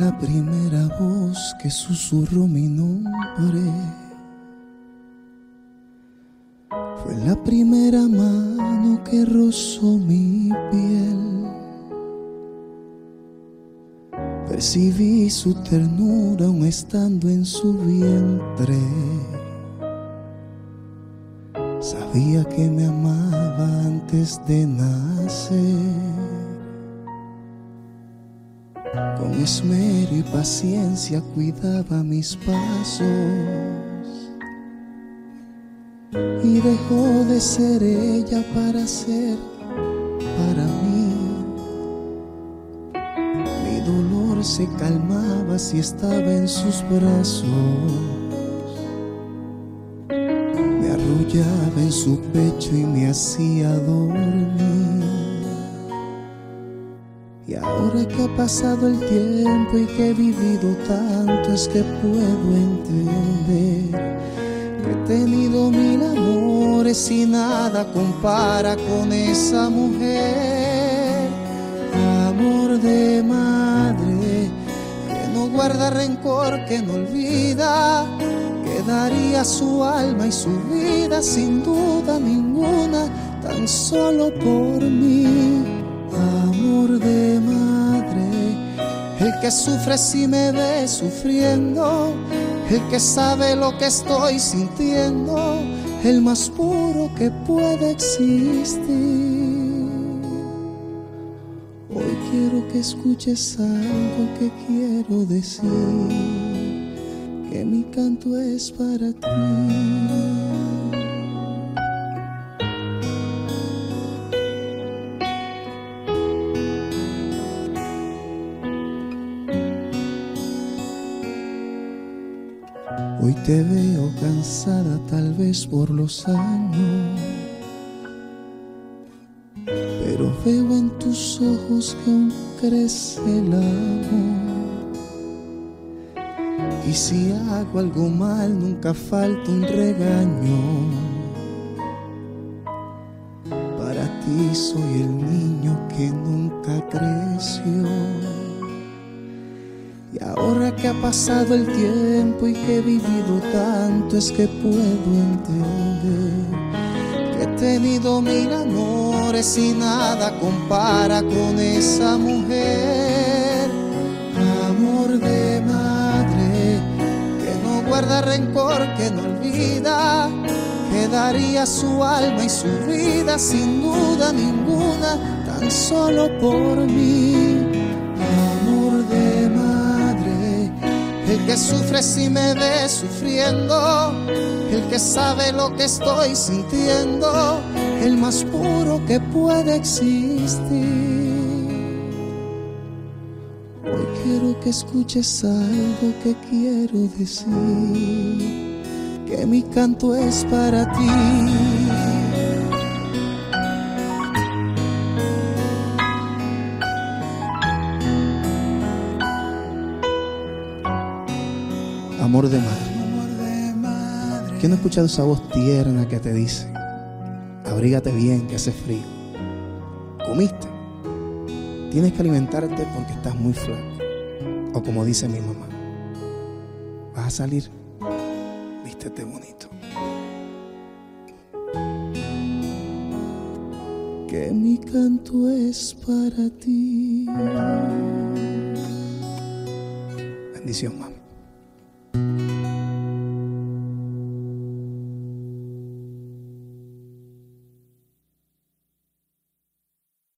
la primera voz que susurró mi nombre. Fue la primera mano que rozó mi piel. Percibí su ternura aún estando en su vientre. Sabía que me amaba antes de nacer. Con esmero y paciencia cuidaba mis pasos y dejó de ser ella para ser para mí. Mi dolor se calmaba si estaba en sus brazos. Me arrullaba en su pecho y me hacía dormir. Y ahora que ha pasado el tiempo y que he vivido tanto es que puedo entender he tenido mil amores y nada compara con esa mujer. Amor de madre que no guarda rencor, que no olvida, que daría su alma y su vida sin duda ninguna, tan solo por mí que sufre si me ve sufriendo, el que sabe lo que estoy sintiendo, el más puro que puede existir. Hoy quiero que escuches algo que quiero decir, que mi canto es para ti. Hoy te veo cansada tal vez por los años, pero veo en tus ojos que aún crece el amor. Y si hago algo mal, nunca falta un regaño. Para ti soy el niño que nunca creció. Y ahora que ha pasado el tiempo y que he vivido tanto es que puedo entender que he tenido mil amores y nada compara con esa mujer. Amor de madre que no guarda rencor, que no olvida, que daría su alma y su vida sin duda ninguna, tan solo por mí. Que sufre si me ve sufriendo, el que sabe lo que estoy sintiendo, el más puro que puede existir. Hoy quiero que escuches algo que quiero decir, que mi canto es para ti. Amor de madre. ¿Quién no ha escuchado esa voz tierna que te dice, abrígate bien, que hace frío? ¿Comiste? Tienes que alimentarte porque estás muy flaco. O como dice mi mamá, vas a salir, vístete bonito. Que mi canto es para ti. Bendición, mamá. Thank you.